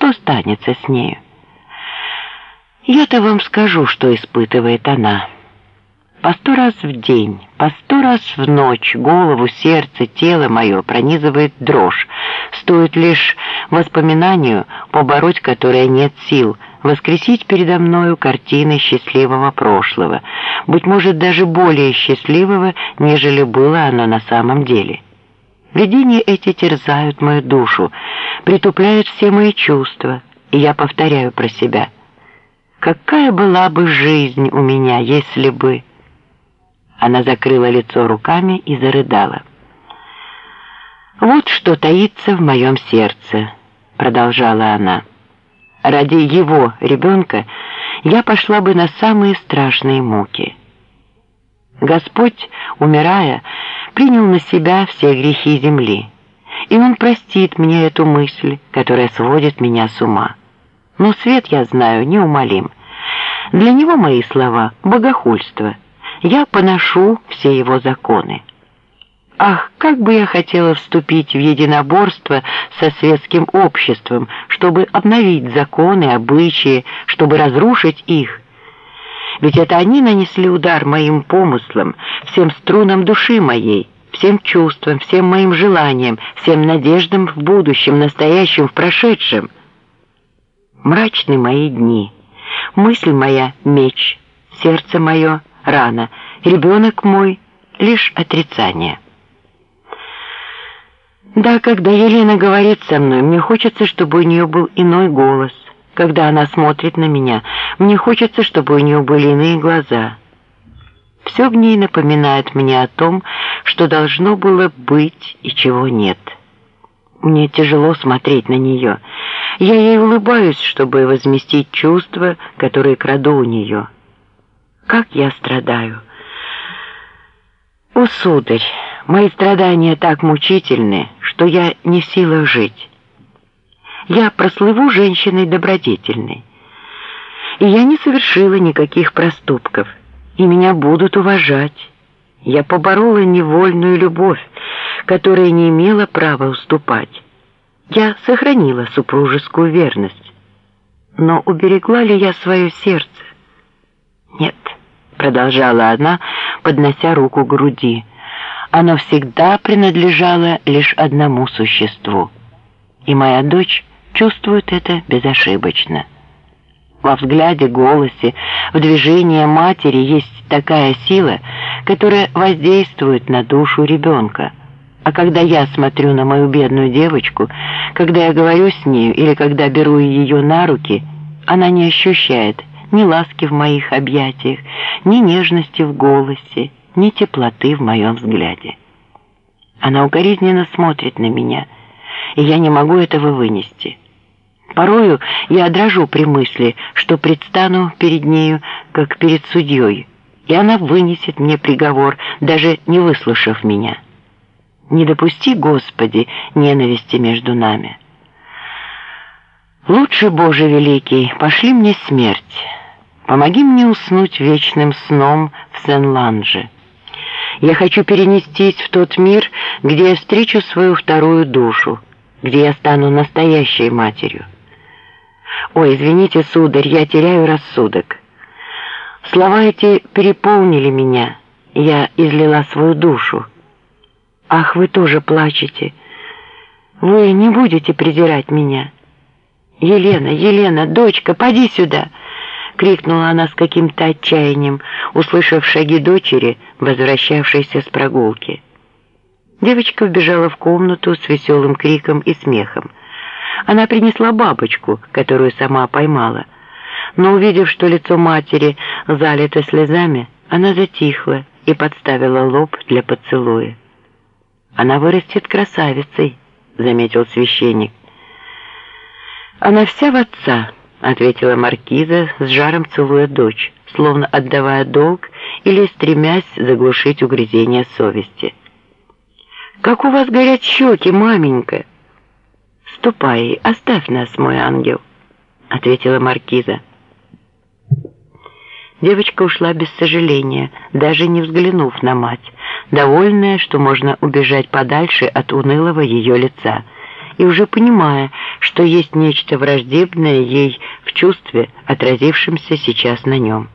что станется с нею? Я-то вам скажу, что испытывает она. По сто раз в день, по сто раз в ночь голову, сердце, тело мое пронизывает дрожь. Стоит лишь воспоминанию, побороть которое нет сил, воскресить передо мною картины счастливого прошлого, быть может, даже более счастливого, нежели было оно на самом деле. Видения эти терзают мою душу, притупляют все мои чувства, и я повторяю про себя. Какая была бы жизнь у меня, если бы... Она закрыла лицо руками и зарыдала. «Вот что таится в моем сердце», — продолжала она. «Ради его, ребенка, я пошла бы на самые страшные муки». Господь, умирая, принял на себя все грехи земли, и Он простит мне эту мысль, которая сводит меня с ума. Но свет, я знаю, неумолим. Для него мои слова — богохульство — я поношу все его законы. Ах, как бы я хотела вступить в единоборство со светским обществом, чтобы обновить законы, обычаи, чтобы разрушить их. Ведь это они нанесли удар моим помыслам, всем струнам души моей, всем чувствам, всем моим желаниям, всем надеждам в будущем, настоящем, в прошедшем. Мрачны мои дни, мысль моя — меч, сердце мое — рано. Ребенок мой — лишь отрицание. Да, когда Елена говорит со мной, мне хочется, чтобы у нее был иной голос. Когда она смотрит на меня, мне хочется, чтобы у нее были иные глаза. Все в ней напоминает мне о том, что должно было быть и чего нет. Мне тяжело смотреть на нее. Я ей улыбаюсь, чтобы возместить чувства, которые краду у нее. Как я страдаю! О, сударь, мои страдания так мучительны, что я не в силах жить. Я прослыву женщиной добродетельной. И я не совершила никаких проступков, и меня будут уважать. Я поборола невольную любовь, которая не имела права уступать. Я сохранила супружескую верность. Но уберегла ли я свое сердце? Нет продолжала она, поднося руку к груди. Оно всегда принадлежало лишь одному существу. И моя дочь чувствует это безошибочно. Во взгляде, голосе, в движении матери есть такая сила, которая воздействует на душу ребенка. А когда я смотрю на мою бедную девочку, когда я говорю с нею или когда беру ее на руки, она не ощущает ни ласки в моих объятиях, ни нежности в голосе, ни теплоты в моем взгляде. Она укоризненно смотрит на меня, и я не могу этого вынести. Порою я дрожу при мысли, что предстану перед нею, как перед судьей, и она вынесет мне приговор, даже не выслушав меня. Не допусти, Господи, ненависти между нами. Лучше, Боже Великий, пошли мне смерть, Помоги мне уснуть вечным сном в Сен-Ланже. Я хочу перенестись в тот мир, где я встречу свою вторую душу, где я стану настоящей матерью. Ой, извините, сударь, я теряю рассудок. Слова эти переполнили меня, я излила свою душу. Ах, вы тоже плачете. Вы не будете презирать меня. Елена, Елена, дочка, поди сюда крикнула она с каким-то отчаянием, услышав шаги дочери, возвращавшейся с прогулки. Девочка вбежала в комнату с веселым криком и смехом. Она принесла бабочку, которую сама поймала. Но увидев, что лицо матери залито слезами, она затихла и подставила лоб для поцелуя. «Она вырастет красавицей», — заметил священник. «Она вся в отца», — ответила маркиза, с жаром целуя дочь, словно отдавая долг или стремясь заглушить угрызение совести. «Как у вас горят щеки, маменька!» «Ступай, оставь нас, мой ангел», — ответила маркиза. Девочка ушла без сожаления, даже не взглянув на мать, довольная, что можно убежать подальше от унылого ее лица — и уже понимая, что есть нечто враждебное ей в чувстве, отразившемся сейчас на нем.